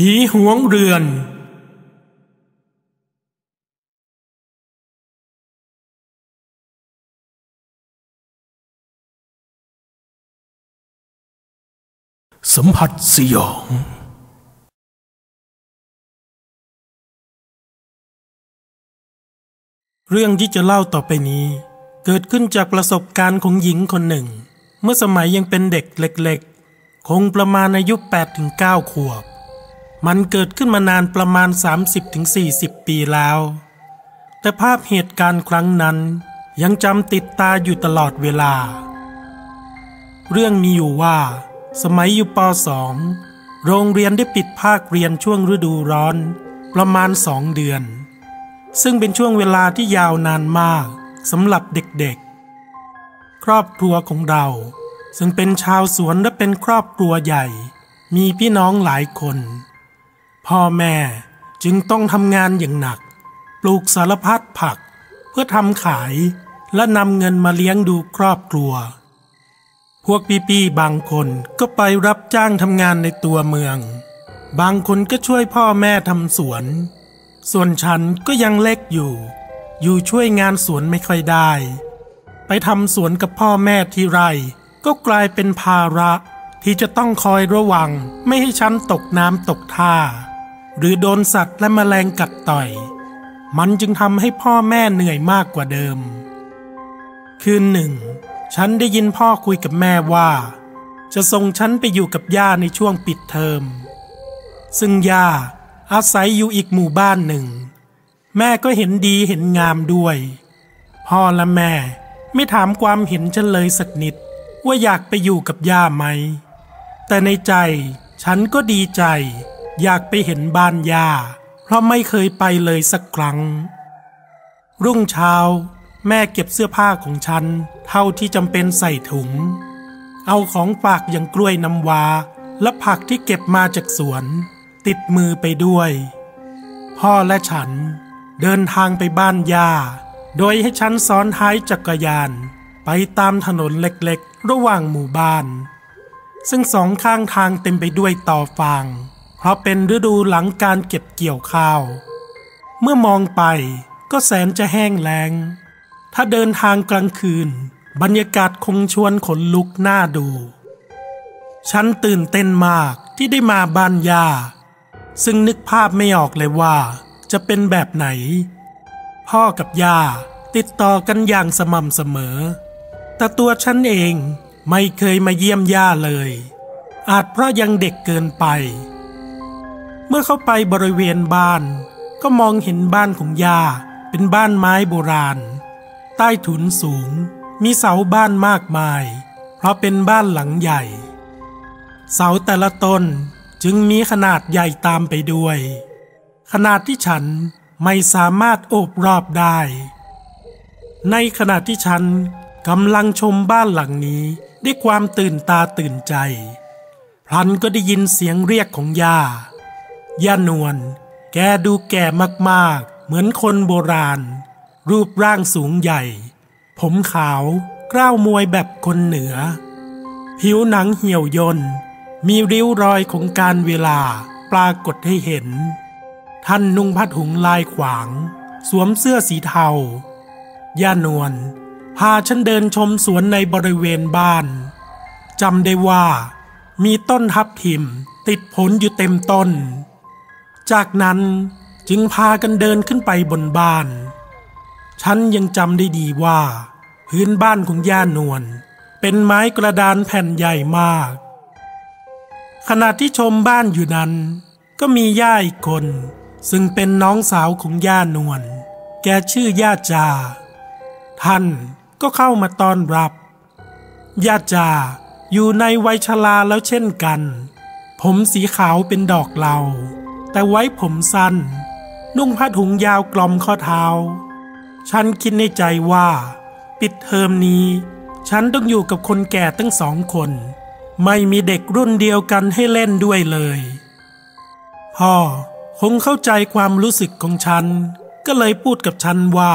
ผีหวงเรือนสัมผัสสยอง เรื่องที่จะเล่าต่อไปนี้ เกิดขึ้นจากประสบการณ์ของหญิงคนหนึ่ง เมื่อสมัยยังเป็นเด็กเล็กๆ คงประมาณอายุ8-9ขวบ มันเกิดขึ้นมานานประมาณ 30-40 ปีแล้ว แต่ภาพเหตุการณ์ครั้งนั้นยังจำติดตาอยู่ตลอดเวลา เรื่องมีอยู่ว่า สมัยอยู่ป .2 โรงเรียนได้ปิดภาคเรียนช่วงฤดูร้อน ประมาณสองเดือน ซึ่งเป็นช่วงเวลาที่ยาวนานมากสำหรับเด็กๆ ครอบครัวของเรา ซึ่งเป็นชาวสวนและเป็นครอบครัวใหญ่ มีพี่น้องหลายคน พ่อแม่จึงต้องทำงานอย่างหนัก ปลูกสารพัดผัก เพื่อทำขายและนำเงินมาเลี้ยงดูครอบครัว พวกพี่ๆบางคนก็ไปรับจ้างทำงานในตัวเมือง บางคนก็ช่วยพ่อแม่ทำสวน ส่วนฉันก็ยังเล็กอยู่ อยู่ช่วยงานสวนไม่ค่อยได้ ไปทำสวนกับพ่อแม่ที่ไร ก็กลายเป็นภาระที่จะต้องคอยระวังไม่ให้ฉันตกน้ำตกท่า หรือโดนสัตว์และแมลงกัดต่อย มันจึงทำให้พ่อแม่เหนื่อยมากกว่าเดิม คืนหนึ่ง ฉันได้ยินพ่อคุยกับแม่ว่า จะส่งฉันไปอยู่กับย่าในช่วงปิดเทอม ซึ่งย่าอาศัยอยู่อีกหมู่บ้านหนึ่ง แม่ก็เห็นดีเห็นงามด้วย พ่อและแม่ไม่ถามความเห็นฉันเลยสักนิด ว่าอยากไปอยู่กับย่าไหม แต่ในใจฉันก็ดีใจ อยากไปเห็นบ้านยาเพราะไม่เคยไปเลยสักครั้ง รุ่งเช้า แม่เก็บเสื้อผ้าของฉัน เท่าที่จำเป็นใส่ถุง เอาของฝากอย่างกล้วยน้ำวา และผักที่เก็บมาจากสวน ติดมือไปด้วย พ่อและฉันเดินทางไปบ้านย่า โดยให้ฉันซ้อนท้ายจักรยาน ไปตามถนนเล็กๆ ระหว่างหมู่บ้าน ซึ่งสองข้างทางเต็มไปด้วยต่อฟาง ราะเป็นฤดูหลังการเก็บเกี่ยวข้าว เมื่อมองไปก็แสนจะแห้งแล้ง ถ้าเดินทางกลางคืน บรรยากาศคงชวนขนลุกหน่าดู ฉันตื่นเต้นมากที่ได้มาบ้านยาซึ่งนึกภาพไม่ออกเลยว่าจะเป็นแบบไหน พ่อกับย่าติดต่อกันอย่างสม่ำเสมอ แต่ตัวฉันเองไม่เคยมาเยี่ยมย่าเลย อาจเพราะยังเด็กเกินไป เมื่อเข้าไปบริเวณบ้าน ก็มองเห็นบ้านของยาเป็นบ้านไม้โบราณ ใต้ถุนสูง มีเสาบ้านมากมาย เพราะเป็นบ้านหลังใหญ่ เสาแต่ละต้นจึงมีขนาดใหญ่ตามไปด้วย ขนาดที่ฉันไม่สามารถโอบรอบได้ ในขณะที่ฉันกำลังชมบ้านหลังนี้ด้วยความตื่นตาตื่นใจ พลันก็ได้ยินเสียงเรียกของย่า ย่านวลแกดูแก่มากๆ เหมือนคนโบราณ รูปร่างสูงใหญ่ ผมขาวกล้าวมวยแบบคนเหนือ ผิวหนังเหี่ยวยนมีริ้วรอยของการเวลาปรากฏให้เห็น ท่านนุ่งผ้าถุงลายขวาง สวมเสื้อสีเทา ย่านวลพาฉันเดินชมสวนในบริเวณบ้านจำได้ว่า มีต้นทับทิมติดผลอยู่เต็มต้น จากนั้นจึงพากันเดินขึ้นไปบนบ้าน ฉันยังจำได้ดีว่า พื้นบ้านของย่านวลเป็นไม้กระดานแผ่นใหญ่มาก ขณะที่ชมบ้านอยู่นั้น ก็มีย่าอีกคน ซึ่งเป็นน้องสาวของย่านวลแกชื่อย่าจา ท่านก็เข้ามาต้อนรับ ย่าจาอยู่ในวัยชราแล้วเช่นกัน ผมสีขาวเป็นดอกเหลา แต่ไว้ผมสั้น นุ่งผ้าถุงยาวกลอมข้อเท้า ฉันคิดในใจว่า ปิดเทอมนี้ ฉันต้องอยู่กับคนแก่ตั้งสองคน ไม่มีเด็กรุ่นเดียวกันให้เล่นด้วยเลย พ่อคงเข้าใจความรู้สึกของฉัน ก็เลยพูดกับฉันว่า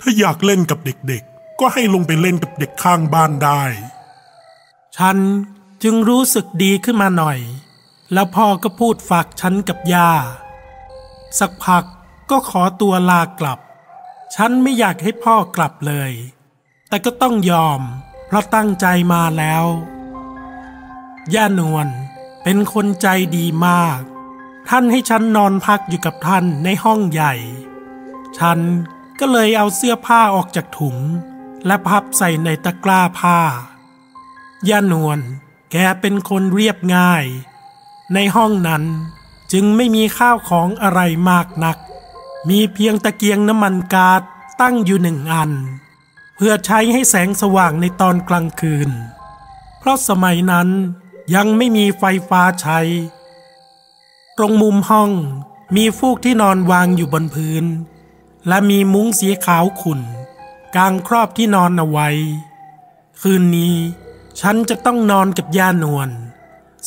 ถ้าอยากเล่นกับเด็กๆ ก็ให้ลงไปเล่นกับเด็กข้างบ้านได้ ฉันจึงรู้สึกดีขึ้นมาหน่อย แล้วพ่อก็พูดฝากฉันกับย่า สักพักก็ขอตัวลากลับ ฉันไม่อยากให้พ่อกลับเลย แต่ก็ต้องยอม เพราะตั้งใจมาแล้ว ย่านวลเป็นคนใจดีมาก ท่านให้ฉันนอนพักอยู่กับท่านในห้องใหญ่ ฉันก็เลยเอาเสื้อผ้าออกจากถุง และพับใส่ในตะกร้าผ้า ย่านวลแกเป็นคนเรียบง่าย ในห้องนั้นจึงไม่มีข้าวของอะไรมากนัก มีเพียงตะเกียงน้ำมันกาดตั้งอยู่หนึ่งอัน เพื่อใช้ให้แสงสว่างในตอนกลางคืน เพราะสมัยนั้นยังไม่มีไฟฟ้าใช้ ตรงมุมห้องมีฟูกที่นอนวางอยู่บนพื้น และมีมุ้งสีขาวขุ่นกางครอบที่นอนเอาไว้ คืนนี้ฉันจะต้องนอนกับย่านวล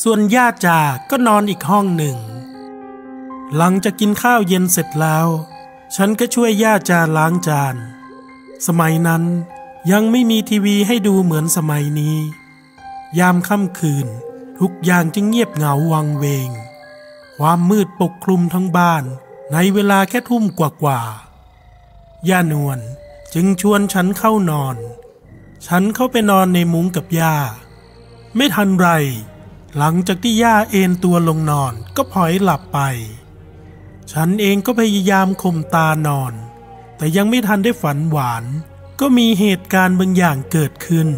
ส่วนย่าจาก็นอนอีกห้องหนึ่ง หลังจากกินข้าวเย็นเสร็จแล้ว ฉันก็ช่วยย่าจาล้างจาน สมัยนั้นยังไม่มีทีวีให้ดูเหมือนสมัยนี้ ยามค่ำคืน ทุกอย่างจึงเงียบเหงาวังเวง ความมืดปกคลุมทั้งบ้านในเวลาแค่ทุ่มกว่าๆย่านวลจึงชวนฉันเข้านอน ฉันเข้าไปนอนในมุ้งกับย่า ไม่ทันไร หลังจากที่ย่าเอนตัวลงนอนก็พลอยหลับไป ฉันเองก็พยายามข่มตานอน แต่ยังไม่ทันได้ฝันหวาน ก็มีเหตุการณ์บางอย่างเกิดขึ้น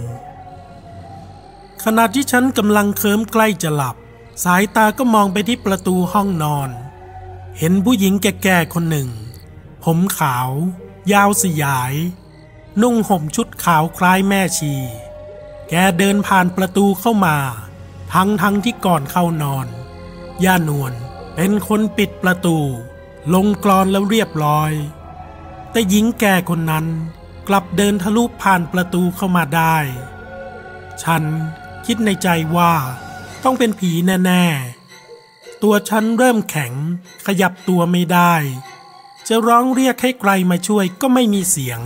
ขณะที่ฉันกำลังเคลิ้มใกล้จะหลับ สายตาก็มองไปที่ประตูห้องนอน เห็นผู้หญิงแก่ๆคนหนึ่ง ผมขาว ยาวสยาย นุ่งห่มชุดขาวคล้ายแม่ชี แกเดินผ่านประตูเข้ามา ทั้งทั้งที่ก่อนเข้านอน ย่านวลเป็นคนปิดประตู ลงกรอนแล้วเรียบร้อย แต่หญิงแก่คนนั้นกลับเดินทะลุผ่านประตูเข้ามาได้ ฉันคิดในใจว่าต้องเป็นผีแน่ๆ ตัวฉันเริ่มแข็งขยับตัวไม่ได้ จะร้องเรียกให้ใครมาช่วยก็ไม่มีเสียง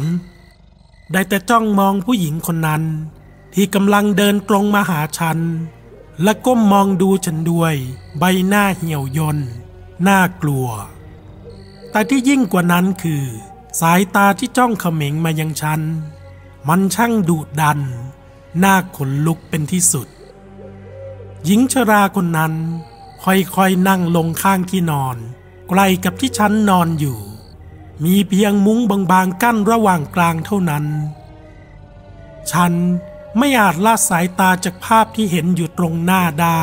ได้แต่จ้องมองผู้หญิงคนนั้น ที่กำลังเดินตรงมาหาฉัน และก้มมองดูฉันด้วย ใบหน้าเหี่ยวยนน่ากลัว แต่ที่ยิ่งกว่านั้นคือ สายตาที่จ้องเขม็งมายังฉัน มันช่างดุดัน น่าขนลุกเป็นที่สุด หญิงชราคนนั้น ค่อยๆนั่งลงข้างที่นอน ใกล้กับที่ฉันนอนอยู่ มีเพียงมุ้งบางๆกั้นระหว่างกลางเท่านั้น ฉัน ไม่อาจละสายตาจากภาพที่เห็นอยู่ตรงหน้าได้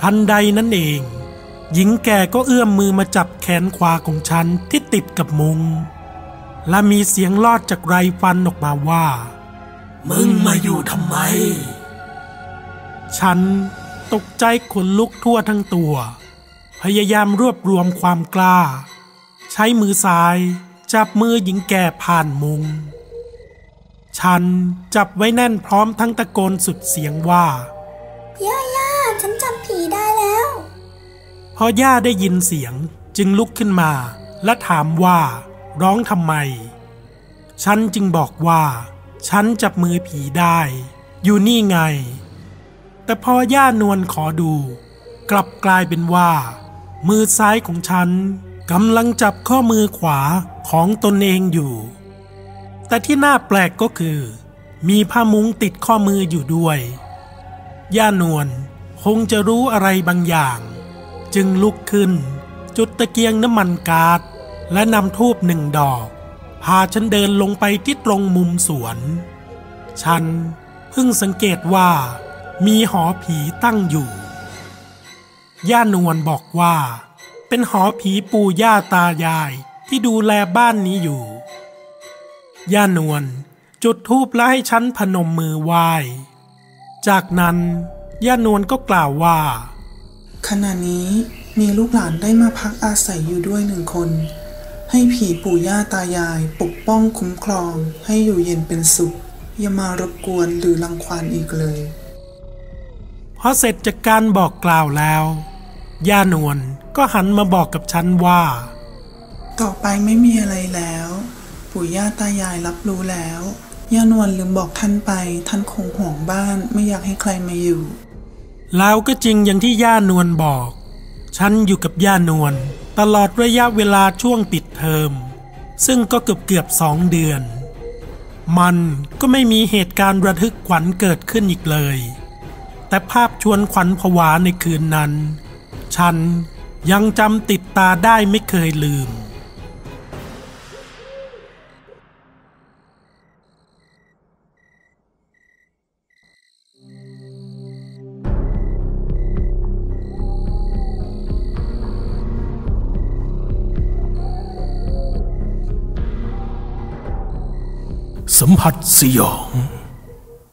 ทันใดนั้นเอง หญิงแก่ก็เอื้อมมือมาจับแขนขวาของฉันที่ติดกับมุง และมีเสียงลอดจากไรฟันออกมาว่า มึงมาอยู่ทำไม ฉันตกใจขนลุกทั่วทั้งตัว พยายามรวบรวมความกล้า ใช้มือซ้าย จับมือหญิงแก่ผ่านมุง ฉันจับไว้แน่นพร้อมทั้งตะโกนสุดเสียงว่า ย่าย่าฉันจำผีได้แล้ว พอย่าได้ยินเสียงจึงลุกขึ้นมา และถามว่า ร้องทำไม ฉันจึงบอกว่า ฉันจับมือผีได้ อยู่นี่ไง แต่พอย่านวลขอดู กลับกลายเป็นว่า มือซ้ายของฉันกำลังจับข้อมือขวาของตนเองอยู่ แต่ที่น่าแปลกก็คือ มีผ้ามุ้งติดข้อมืออยู่ด้วย ย่านวลคงจะรู้อะไรบางอย่าง จึงลุกขึ้น จุดตะเกียงน้ำมันกาดและนำทูบหนึ่งดอก พาฉันเดินลงไปที่ตรงมุมสวน ฉันเพิ่งสังเกตว่า มีหอผีตั้งอยู่ ย่านวลบอกว่า เป็นหอผีปู่ย่าตายายที่ดูแลบ้านนี้อยู่ ย่านวลจุดธูปแล้วให้ฉันพนมมือไหว้ จากนั้นย่านวลก็กล่าวว่า ขณะนี้มีลูกหลานได้มาพักอาศัยอยู่ด้วยหนึ่งคน ให้ผีปู่ย่าตายายปกป้องคุ้มครองให้อยู่เย็นเป็นสุข อย่ามารบกวนหรือรังควานอีกเลยพอเสร็จจากการบอกกล่าวแล้ว ย่านวลก็หันมาบอกกับฉันว่า ต่อไปไม่มีอะไรแล้ว ปู่ย่าตายายรับรู้แล้ว ย่านวลลืมบอกท่านไป ท่านคงห่วงบ้านไม่อยากให้ใครมาอยู่ แล้วก็จริงอย่างที่ย่านวลบอก ฉันอยู่กับย่านวลตลอดระยะเวลาช่วงปิดเทอม ซึ่งก็เกือบเกือบสองเดือน มันก็ไม่มีเหตุการณ์ระทึกขวัญเกิดขึ้นอีกเลย แต่ภาพชวนขวัญผวาในคืนนั้น ฉันยังจำติดตาได้ไม่เคยลืม สัมผัสสยอง